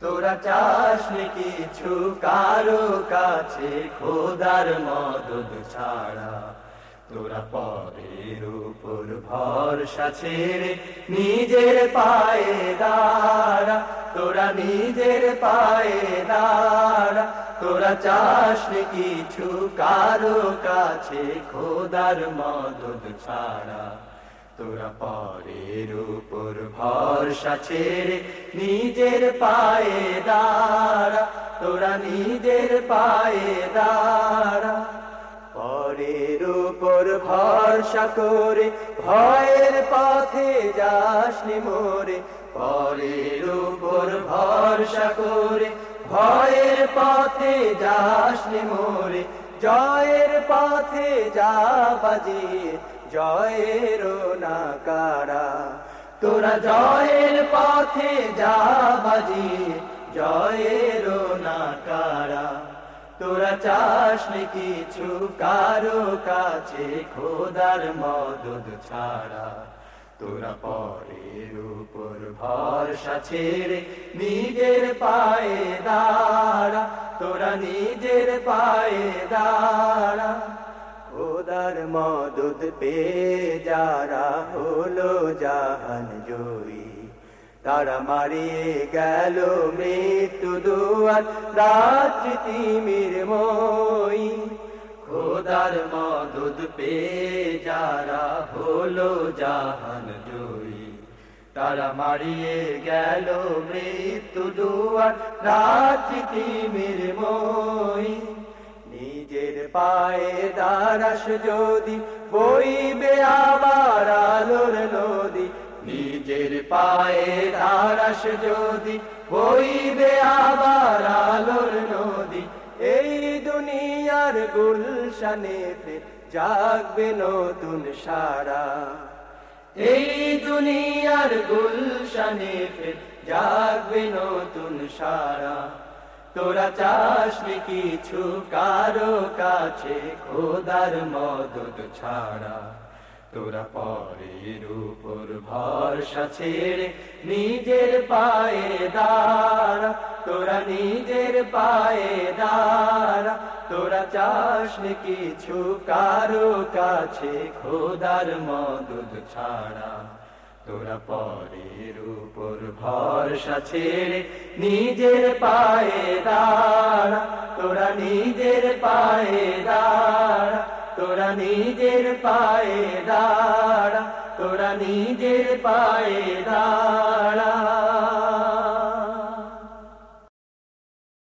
তোরা চাস কিছু কারও কাছে? খোদার মদদ ছাড়া। তোরা পরের উপর ভরসা ছেড়ে নিজের পায়ে দাঁড়া। তোরা নিজের পায়ে দাঁড়া। তোরা চাস কিছু কারও কাছে? খোদার মদদ ছাড়া। তোরা পরের উপর ভরসা ছেড়ে নিজের পায়ে দাঁড়া। তোরা নিজের পায়ে দাঁড়া। পরের উপর ভরসা করে ভয়ের পথে যাসনি মোরে। পরের উপর ভরসা করে ভয়ের পথে যাসনি মোরে। জয়ের পথে যা বাজিয়ে জয়ের নাকারা তোরা জয়ের পথে যা বাজিয়ে জয়ের নাকারা তোরা চাস কিছু কারও কাছে, খোদার মদদ ছাড়া। তোরা পরের উপর ভরসা ছেড়ে নিজের পায়ে দাঁড়া। তোরা নিজের পায়ে দাঁড়া। খোদার মদদ পে যারা হলো জাহান জয়ী, তারা মারিয়ে গেল মৃত্যু দুয়ার, রাত্রি তিমির মই খোদার মদদ পে যারা হলো জাহান জয়ী তারা মারিয়ে গেল মৃত্যু দুয়ার রাত্রি তিমির মই নিজের পায়ে দারাস যদি, বইবে আবার আলোর নদী। নিজের পায়ে দারাস যদি, বইবে আবার আলোর দুনিয়ার গুলশানে জাগবে নতুন সারা। এই দুনিয়ার গুলশানে জাগবে নতুন সারা। তোরা চাস কিছু কারও কাছে খোদার মদত ছাড়া। তোরা পরের উপর ভরসা ছেড়ে নিজের পায়ে দাঁড়া। তোরা নিজের পায়ে দাঁড়া। চাস কিছু কারও কাছে, খোদার মদত ছাড়া। তোরা পরের উপর ভরসা ছেড়ে নিজের পায়ে দাঁড়া। তোরা নিজের পায়ে দাঁড়া। তোরা নিজের পায়ে দাঁড়া। তোরা নিজের পায়ে দাঁড়া।